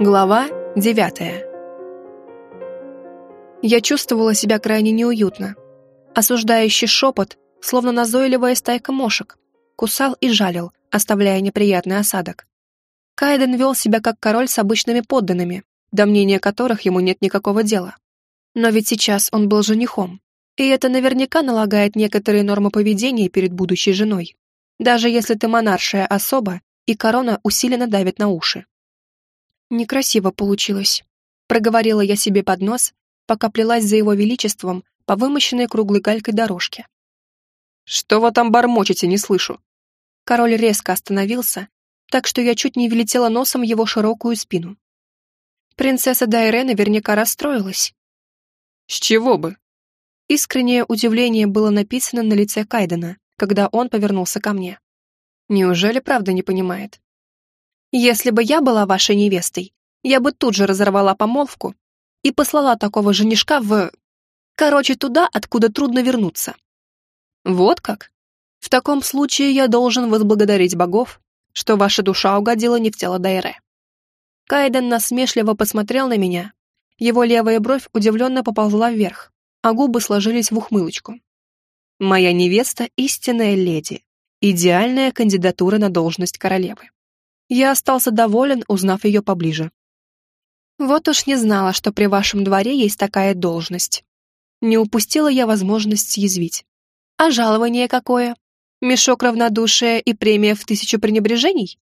Глава девятая. Я чувствовала себя крайне неуютно. Осуждающий шепот, словно назойливая стайка мошек, кусал и жалил, оставляя неприятный осадок. Кайден вел себя как король с обычными подданными, до мнения которых ему нет никакого дела. Но ведь сейчас он был женихом, и это наверняка налагает некоторые нормы поведения перед будущей женой, даже если ты монаршая особа, и корона усиленно давит на уши. Некрасиво получилось. Проговорила я себе под нос, пока плелась за его величеством по вымощенной круглой галькой дорожке. «Что вы там бормочете, не слышу?» Король резко остановился, так что я чуть не влетела носом его широкую спину. Принцесса Дайре наверняка расстроилась. «С чего бы?» Искреннее удивление было написано на лице Кайдена, когда он повернулся ко мне. Неужели правда не понимает? Если бы я была вашей невестой, я бы тут же разорвала помолвку и послала такого женишка в... Короче, туда, откуда трудно вернуться. Вот как? В таком случае я должен возблагодарить богов, что ваша душа угодила не в тело Дайре. Кайден насмешливо посмотрел на меня. Его левая бровь удивленно поползла вверх, а губы сложились в ухмылочку. Моя невеста — истинная леди, идеальная кандидатура на должность королевы. Я остался доволен, узнав ее поближе. Вот уж не знала, что при вашем дворе есть такая должность. Не упустила я возможность съязвить. А жалование какое? Мешок равнодушия и премия в тысячу пренебрежений?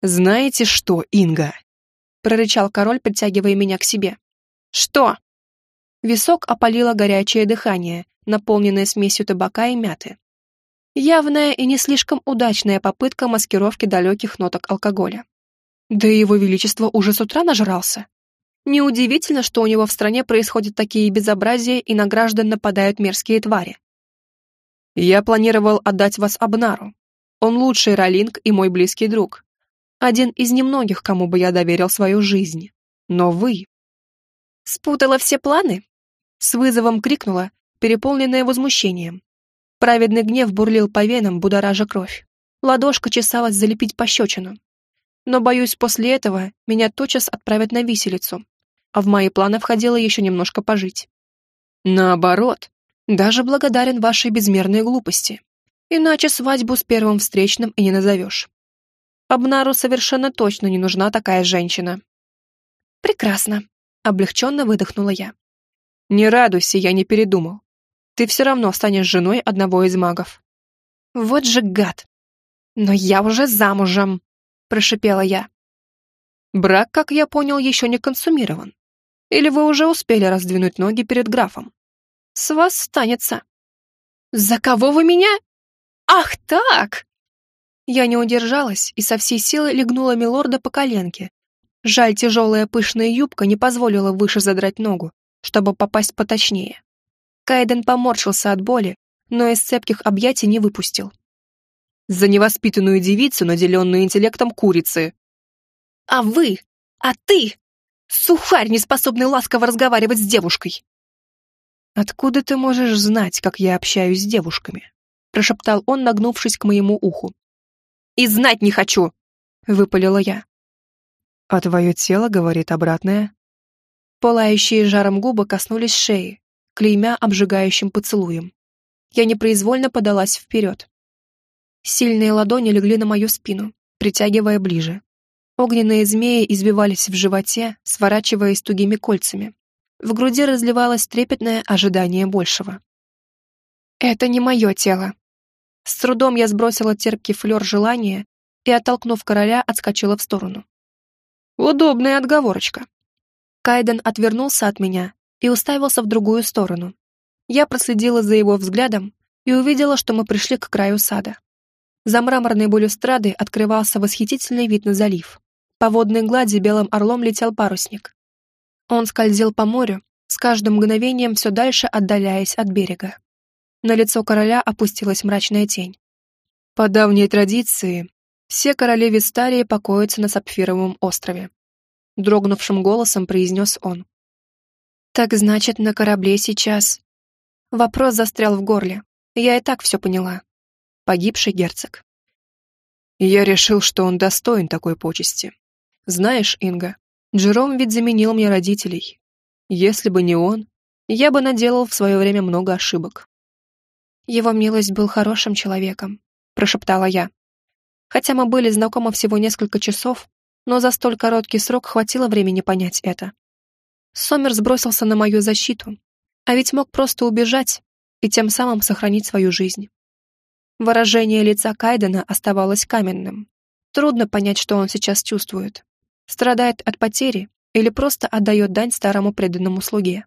«Знаете что, Инга?» — прорычал король, притягивая меня к себе. «Что?» Висок опалило горячее дыхание, наполненное смесью табака и мяты. Явная и не слишком удачная попытка маскировки далеких ноток алкоголя. Да и его величество уже с утра нажрался. Неудивительно, что у него в стране происходят такие безобразия и на граждан нападают мерзкие твари. Я планировал отдать вас Абнару. Он лучший ролинг и мой близкий друг. Один из немногих, кому бы я доверил свою жизнь. Но вы... Спутала все планы? С вызовом крикнула, переполненная возмущением. Праведный гнев бурлил по венам, будоража кровь. Ладошка чесалась залепить пощечину. Но, боюсь, после этого меня тотчас отправят на виселицу, а в мои планы входило еще немножко пожить. Наоборот, даже благодарен вашей безмерной глупости. Иначе свадьбу с первым встречным и не назовешь. Абнару совершенно точно не нужна такая женщина. Прекрасно. Облегченно выдохнула я. Не радуйся, я не передумал ты все равно станешь женой одного из магов. Вот же гад! Но я уже замужем, прошипела я. Брак, как я понял, еще не консумирован. Или вы уже успели раздвинуть ноги перед графом? С вас станется. За кого вы меня? Ах так! Я не удержалась и со всей силы легнула милорда по коленке. Жаль, тяжелая пышная юбка не позволила выше задрать ногу, чтобы попасть поточнее. Кайден поморщился от боли, но из цепких объятий не выпустил. «За невоспитанную девицу, наделенную интеллектом курицы!» «А вы? А ты? Сухарь, не способный ласково разговаривать с девушкой!» «Откуда ты можешь знать, как я общаюсь с девушками?» прошептал он, нагнувшись к моему уху. «И знать не хочу!» — выпалила я. «А твое тело говорит обратное?» Пылающие жаром губы коснулись шеи, клеймя обжигающим поцелуем. Я непроизвольно подалась вперед. Сильные ладони легли на мою спину, притягивая ближе. Огненные змеи избивались в животе, сворачиваясь тугими кольцами. В груди разливалось трепетное ожидание большего. «Это не мое тело». С трудом я сбросила терпкий флер желания и, оттолкнув короля, отскочила в сторону. Удобная отговорочка. Кайден отвернулся от меня и уставился в другую сторону. Я проследила за его взглядом и увидела, что мы пришли к краю сада. За мраморной балюстрадой открывался восхитительный вид на залив. По водной глади белым орлом летел парусник. Он скользил по морю, с каждым мгновением все дальше отдаляясь от берега. На лицо короля опустилась мрачная тень. По давней традиции, все короли Вистарии покоятся на Сапфировом острове. Дрогнувшим голосом произнес он. Так значит, на корабле сейчас... Вопрос застрял в горле. Я и так все поняла. Погибший герцог. Я решил, что он достоин такой почести. Знаешь, Инга, Джером ведь заменил мне родителей. Если бы не он, я бы наделал в свое время много ошибок. Его милость был хорошим человеком, прошептала я. Хотя мы были знакомы всего несколько часов, но за столь короткий срок хватило времени понять это. Сомер сбросился на мою защиту, а ведь мог просто убежать и тем самым сохранить свою жизнь. Выражение лица Кайдена оставалось каменным. Трудно понять, что он сейчас чувствует. Страдает от потери или просто отдает дань старому преданному слуге.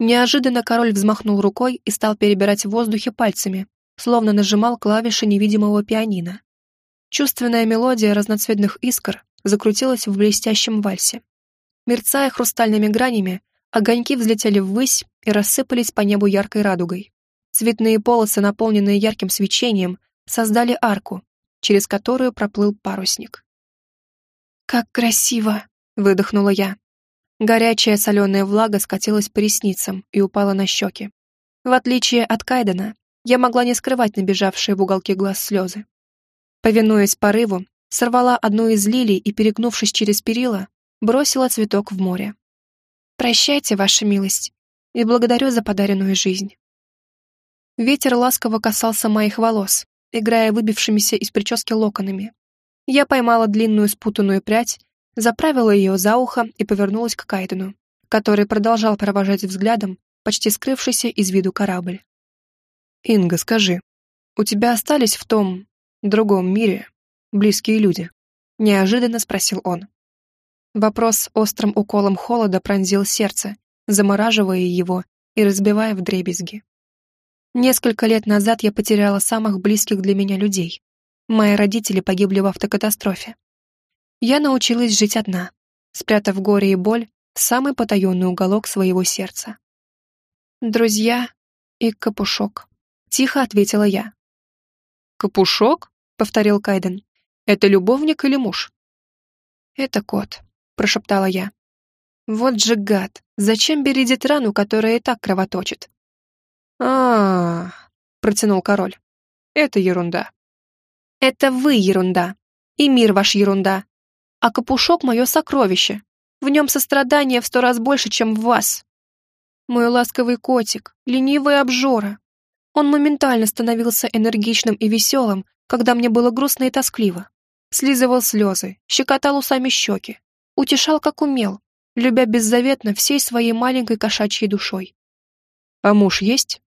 Неожиданно король взмахнул рукой и стал перебирать в воздухе пальцами, словно нажимал клавиши невидимого пианино. Чувственная мелодия разноцветных искр закрутилась в блестящем вальсе. Мерцая хрустальными гранями, огоньки взлетели ввысь и рассыпались по небу яркой радугой. Цветные полосы, наполненные ярким свечением, создали арку, через которую проплыл парусник. «Как красиво!» — выдохнула я. Горячая соленая влага скатилась по ресницам и упала на щеки. В отличие от Кайдена, я могла не скрывать набежавшие в уголки глаз слезы. Повинуясь порыву, сорвала одну из лилий и, перегнувшись через перила, бросила цветок в море. «Прощайте, ваша милость, и благодарю за подаренную жизнь». Ветер ласково касался моих волос, играя выбившимися из прически локонами. Я поймала длинную спутанную прядь, заправила ее за ухо и повернулась к Кайдену, который продолжал провожать взглядом почти скрывшийся из виду корабль. «Инга, скажи, у тебя остались в том, другом мире близкие люди?» — неожиданно спросил он. Вопрос острым уколом холода пронзил сердце, замораживая его и разбивая в дребезги. Несколько лет назад я потеряла самых близких для меня людей. Мои родители погибли в автокатастрофе. Я научилась жить одна, спрятав горе и боль в самый потаенный уголок своего сердца. «Друзья и капушок», — тихо ответила я. «Капушок?» — повторил Кайден. «Это любовник или муж?» «Это кот», — прошептала я. «Вот же гад! Зачем бередить рану, которая и так кровоточит?» а, протянул король. «Это ерунда». «Это вы ерунда. И мир ваш ерунда. А капушок — мое сокровище. В нем сострадание в сто раз больше, чем в вас. Мой ласковый котик, ленивый обжора. Он моментально становился энергичным и веселым, когда мне было грустно и тоскливо. Слизывал слезы, щекотал усами щеки, утешал, как умел, любя беззаветно всей своей маленькой кошачьей душой. «А муж есть?»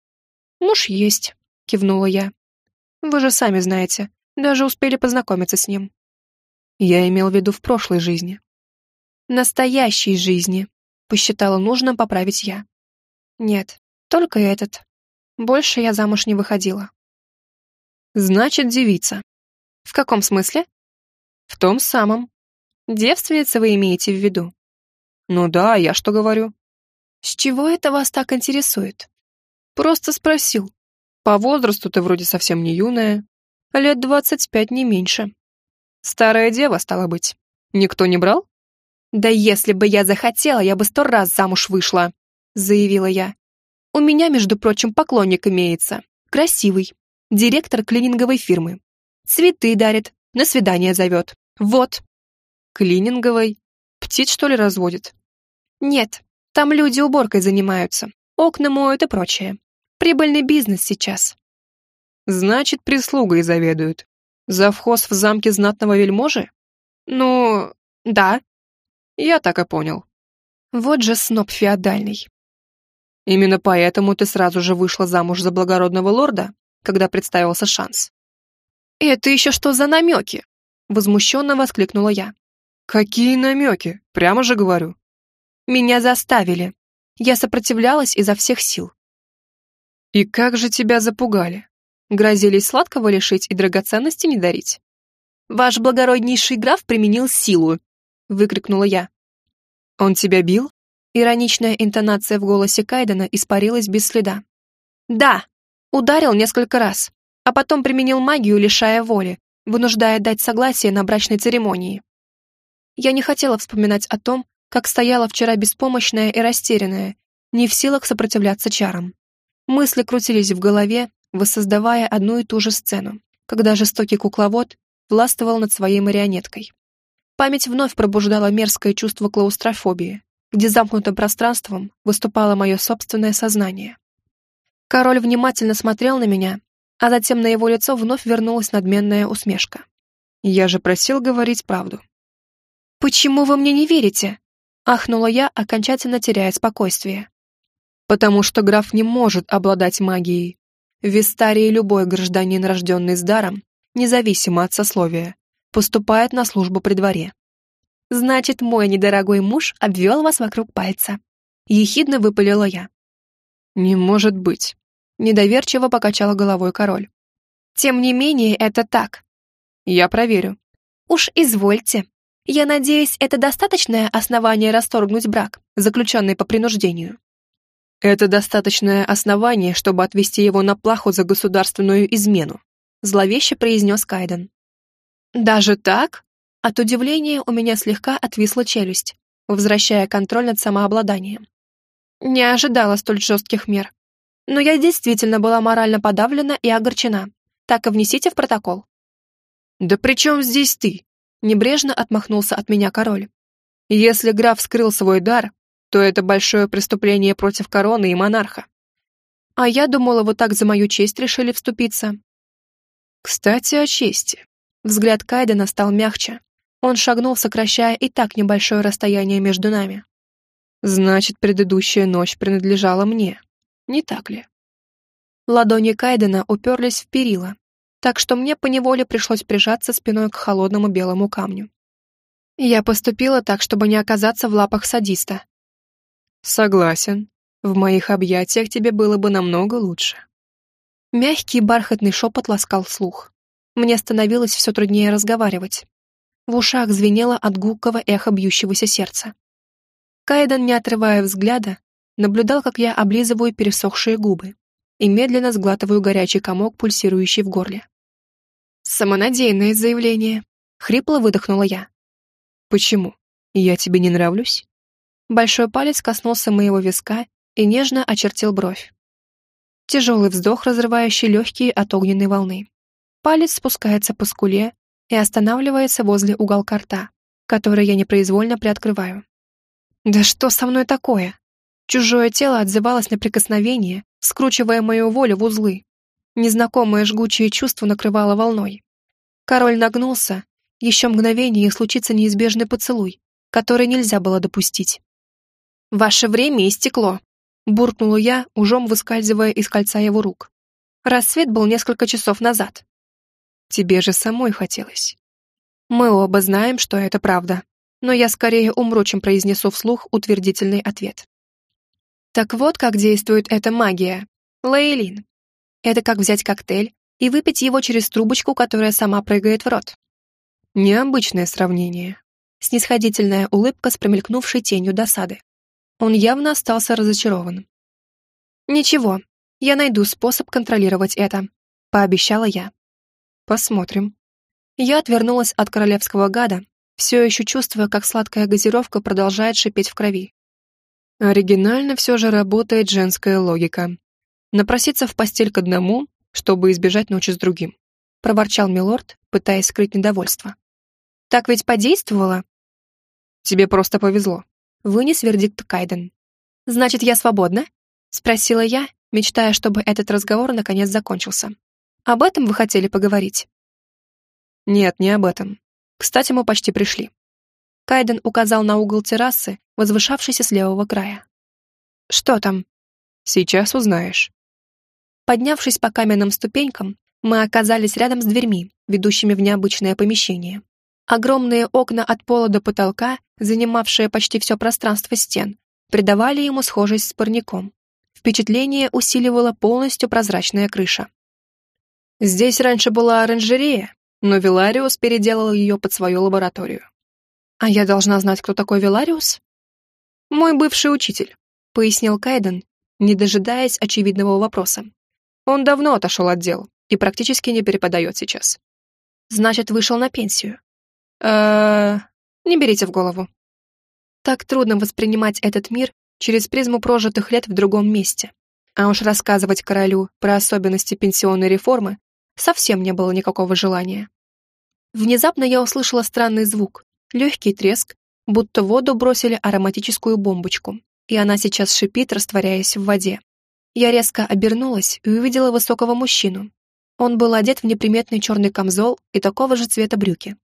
«Муж есть», — кивнула я. «Вы же сами знаете, даже успели познакомиться с ним». Я имел в виду в прошлой жизни. «Настоящей жизни», — посчитала нужным поправить я. «Нет, только этот. Больше я замуж не выходила». «Значит, девица». «В каком смысле?» «В том самом. Девственница вы имеете в виду?» «Ну да, я что говорю?» «С чего это вас так интересует?» Просто спросил. По возрасту ты вроде совсем не юная. Лет двадцать пять, не меньше. Старая дева, стала быть. Никто не брал? Да если бы я захотела, я бы сто раз замуж вышла, заявила я. У меня, между прочим, поклонник имеется. Красивый. Директор клининговой фирмы. Цветы дарит, на свидание зовет. Вот. Клининговой? Птиц, что ли, разводит? Нет, там люди уборкой занимаются. Окна моют и прочее. Прибыльный бизнес сейчас. Значит, прислугой заведуют. Завхоз в замке знатного вельможи? Ну, да. Я так и понял. Вот же сноб феодальный. Именно поэтому ты сразу же вышла замуж за благородного лорда, когда представился шанс. Это еще что за намеки? Возмущенно воскликнула я. Какие намеки? Прямо же говорю. Меня заставили. Я сопротивлялась изо всех сил. «И как же тебя запугали? Грозились сладкого лишить и драгоценности не дарить?» «Ваш благороднейший граф применил силу!» — выкрикнула я. «Он тебя бил?» Ироничная интонация в голосе Кайдена испарилась без следа. «Да!» Ударил несколько раз, а потом применил магию, лишая воли, вынуждая дать согласие на брачной церемонии. Я не хотела вспоминать о том, как стояла вчера беспомощная и растерянная, не в силах сопротивляться чарам. Мысли крутились в голове, воссоздавая одну и ту же сцену, когда жестокий кукловод властвовал над своей марионеткой. Память вновь пробуждала мерзкое чувство клаустрофобии, где замкнутым пространством выступало мое собственное сознание. Король внимательно смотрел на меня, а затем на его лицо вновь вернулась надменная усмешка. «Я же просил говорить правду». «Почему вы мне не верите?» — ахнула я, окончательно теряя спокойствие. «Потому что граф не может обладать магией. В Вистарии любой гражданин, рожденный с даром, независимо от сословия, поступает на службу при дворе. «Значит, мой недорогой муж обвел вас вокруг пальца», — ехидно выпалила я. «Не может быть», — недоверчиво покачала головой король. «Тем не менее, это так». «Я проверю». «Уж извольте. Я надеюсь, это достаточное основание расторгнуть брак, заключенный по принуждению». «Это достаточное основание, чтобы отвести его на плаху за государственную измену», зловеще произнес Кайден. «Даже так?» От удивления у меня слегка отвисла челюсть, возвращая контроль над самообладанием. Не ожидала столь жестких мер. Но я действительно была морально подавлена и огорчена. Так и внесите в протокол. «Да при чем здесь ты?» Небрежно отмахнулся от меня король. «Если граф скрыл свой дар, то это большое преступление против короны и монарха». А я думала, вот так за мою честь решили вступиться. Кстати, о чести. Взгляд Кайдена стал мягче. Он шагнул, сокращая и так небольшое расстояние между нами. Значит, предыдущая ночь принадлежала мне. Не так ли? Ладони Кайдена уперлись в перила, так что мне поневоле пришлось прижаться спиной к холодному белому камню. Я поступила так, чтобы не оказаться в лапах садиста. Согласен. В моих объятиях тебе было бы намного лучше. Мягкий бархатный шепот ласкал слух. Мне становилось все труднее разговаривать. В ушах звенело от гулкого эха бьющегося сердца. Кайден, не отрывая взгляда, наблюдал, как я облизываю пересохшие губы и медленно сглатываю горячий комок, пульсирующий в горле. «Самонадеянное заявление», — хрипло выдохнула я. «Почему? Я тебе не нравлюсь?» Большой палец коснулся моего виска и нежно очертил бровь. Тяжелый вздох, разрывающий легкие от огненной волны. Палец спускается по скуле, и останавливается возле уголка рта, который я непроизвольно приоткрываю. Да что со мной такое? Чужое тело отзывалось на прикосновение, скручивая мою волю в узлы. Незнакомое жгучее чувство накрывало волной. Король нагнулся, еще мгновение и случится неизбежный поцелуй, который нельзя было допустить. «Ваше время истекло», — буркнула я, ужом выскальзывая из кольца его рук. Рассвет был несколько часов назад. Тебе же самой хотелось. Мы оба знаем, что это правда, но я скорее умру, чем произнесу вслух утвердительный ответ. Так вот, как действует эта магия. Лейлин. Это как взять коктейль и выпить его через трубочку, которая сама прыгает в рот. Необычное сравнение. Снисходительная улыбка с промелькнувшей тенью досады. Он явно остался разочарован. «Ничего, я найду способ контролировать это», — пообещала я. Посмотрим. Я отвернулась от королевского гада, все еще чувствуя, как сладкая газировка продолжает шипеть в крови. Оригинально все же работает женская логика. Напроситься в постель к одному, чтобы избежать ночи с другим. Проворчал милорд, пытаясь скрыть недовольство. Так ведь подействовало? Тебе просто повезло. Вынес вердикт Кайден. Значит, я свободна? Спросила я, мечтая, чтобы этот разговор наконец закончился. Об этом вы хотели поговорить?» «Нет, не об этом. Кстати, мы почти пришли». Кайден указал на угол террасы, возвышавшийся с левого края. «Что там?» «Сейчас узнаешь». Поднявшись по каменным ступенькам, мы оказались рядом с дверьми, ведущими в необычное помещение. Огромные окна от пола до потолка, занимавшие почти все пространство стен, придавали ему схожесть с парником. Впечатление усиливала полностью прозрачная крыша. Здесь раньше была оранжерея, но Вилариус переделал ее под свою лабораторию. А я должна знать, кто такой Вилариус? Мой бывший учитель, пояснил Кайден, не дожидаясь очевидного вопроса. Он давно отошел от дел и практически не перепадает сейчас. Значит, вышел на пенсию. э не берите в голову. Так трудно воспринимать этот мир через призму прожитых лет в другом месте. А уж рассказывать королю про особенности пенсионной реформы совсем не было никакого желания. Внезапно я услышала странный звук, легкий треск, будто воду бросили ароматическую бомбочку, и она сейчас шипит, растворяясь в воде. Я резко обернулась и увидела высокого мужчину. Он был одет в неприметный черный камзол и такого же цвета брюки.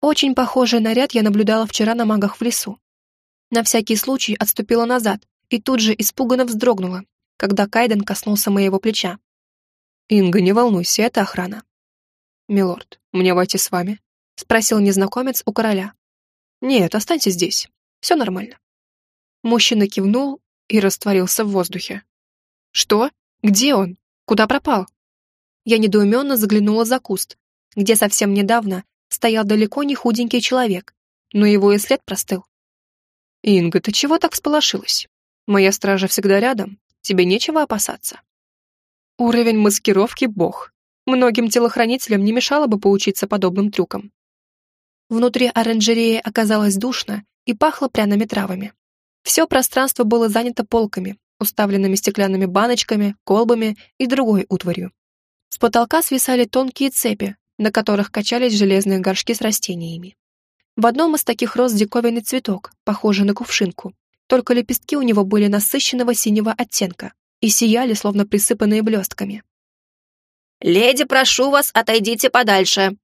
Очень похожий наряд я наблюдала вчера на магах в лесу. На всякий случай отступила назад и тут же испуганно вздрогнула, когда Кайден коснулся моего плеча. «Инга, не волнуйся, это охрана». «Милорд, мне войти с вами?» — спросил незнакомец у короля. «Нет, останься здесь. Все нормально». Мужчина кивнул и растворился в воздухе. «Что? Где он? Куда пропал?» Я недоуменно заглянула за куст, где совсем недавно стоял далеко не худенький человек, но его и след простыл. «Инга, ты чего так всполошилась? Моя стража всегда рядом, тебе нечего опасаться». Уровень маскировки — бог. Многим телохранителям не мешало бы поучиться подобным трюкам. Внутри оранжереи оказалось душно и пахло пряными травами. Все пространство было занято полками, уставленными стеклянными баночками, колбами и другой утварью. С потолка свисали тонкие цепи, на которых качались железные горшки с растениями. В одном из таких рос диковинный цветок, похожий на кувшинку, только лепестки у него были насыщенного синего оттенка и сияли, словно присыпанные блестками. «Леди, прошу вас, отойдите подальше!»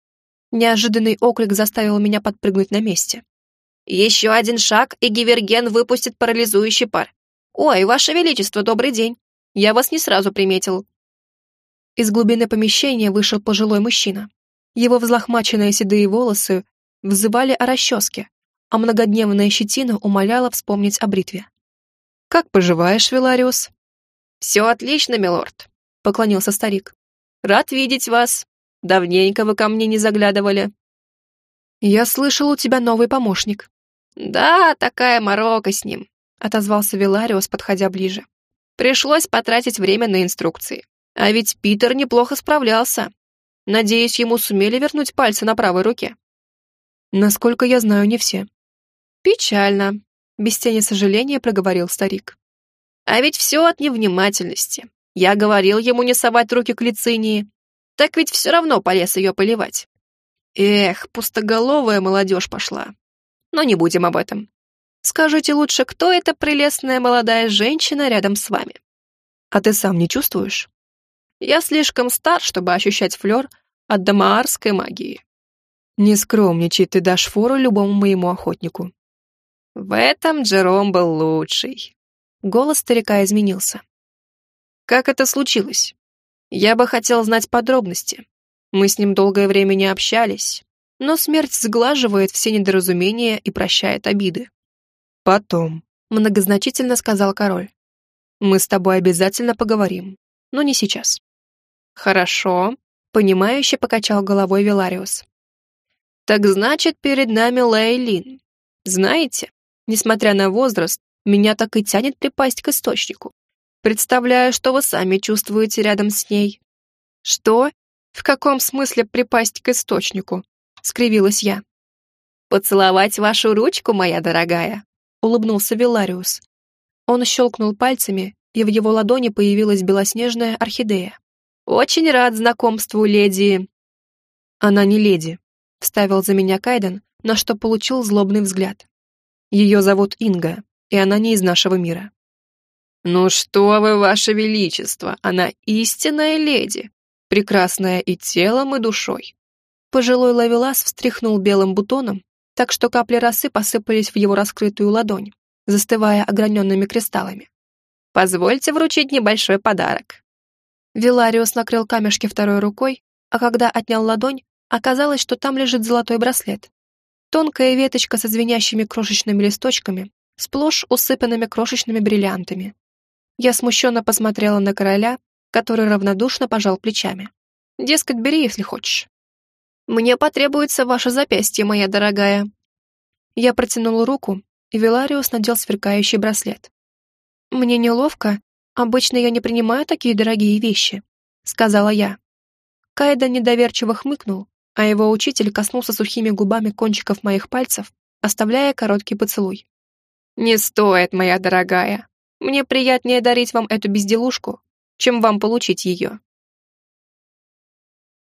Неожиданный окрик заставил меня подпрыгнуть на месте. «Еще один шаг, и Гиверген выпустит парализующий пар. Ой, ваше величество, добрый день! Я вас не сразу приметил. Из глубины помещения вышел пожилой мужчина. Его взлохмаченные седые волосы взывали о расческе, а многодневная щетина умоляла вспомнить о бритве. «Как поживаешь, Вилариус?» «Все отлично, милорд», — поклонился старик. «Рад видеть вас. Давненько вы ко мне не заглядывали». «Я слышал, у тебя новый помощник». «Да, такая морока с ним», — отозвался Вилариус, подходя ближе. «Пришлось потратить время на инструкции. А ведь Питер неплохо справлялся. Надеюсь, ему сумели вернуть пальцы на правой руке. Насколько я знаю, не все. Печально, без тени сожаления проговорил старик. А ведь все от невнимательности. Я говорил ему не совать руки к лицинии. Так ведь все равно полез ее поливать. Эх, пустоголовая молодежь пошла. Но не будем об этом. Скажите лучше, кто эта прелестная молодая женщина рядом с вами? А ты сам не чувствуешь? Я слишком стар, чтобы ощущать флер от дамаарской магии. Не скромничай, ты дашь фору любому моему охотнику. В этом Джером был лучший. Голос старика изменился. Как это случилось? Я бы хотел знать подробности. Мы с ним долгое время не общались, но смерть сглаживает все недоразумения и прощает обиды. Потом, многозначительно сказал король. Мы с тобой обязательно поговорим, но не сейчас. «Хорошо», — понимающе покачал головой Велариус. «Так значит, перед нами Лейлин. Знаете, несмотря на возраст, меня так и тянет припасть к источнику. Представляю, что вы сами чувствуете рядом с ней». «Что? В каком смысле припасть к источнику?» — скривилась я. «Поцеловать вашу ручку, моя дорогая», — улыбнулся Велариус. Он щелкнул пальцами, и в его ладони появилась белоснежная орхидея. «Очень рад знакомству, леди...» «Она не леди», — вставил за меня Кайден, на что получил злобный взгляд. «Ее зовут Инга, и она не из нашего мира». «Ну что вы, ваше величество, она истинная леди, прекрасная и телом, и душой». Пожилой ловелас встряхнул белым бутоном, так что капли росы посыпались в его раскрытую ладонь, застывая ограненными кристаллами. «Позвольте вручить небольшой подарок». Вилариус накрыл камешки второй рукой, а когда отнял ладонь, оказалось, что там лежит золотой браслет. Тонкая веточка со звенящими крошечными листочками, сплошь усыпанными крошечными бриллиантами. Я смущенно посмотрела на короля, который равнодушно пожал плечами. Дескать, бери, если хочешь. «Мне потребуется ваше запястье, моя дорогая». Я протянула руку, и Вилариус надел сверкающий браслет. Мне неловко, «Обычно я не принимаю такие дорогие вещи», — сказала я. Кайда недоверчиво хмыкнул, а его учитель коснулся сухими губами кончиков моих пальцев, оставляя короткий поцелуй. «Не стоит, моя дорогая. Мне приятнее дарить вам эту безделушку, чем вам получить ее».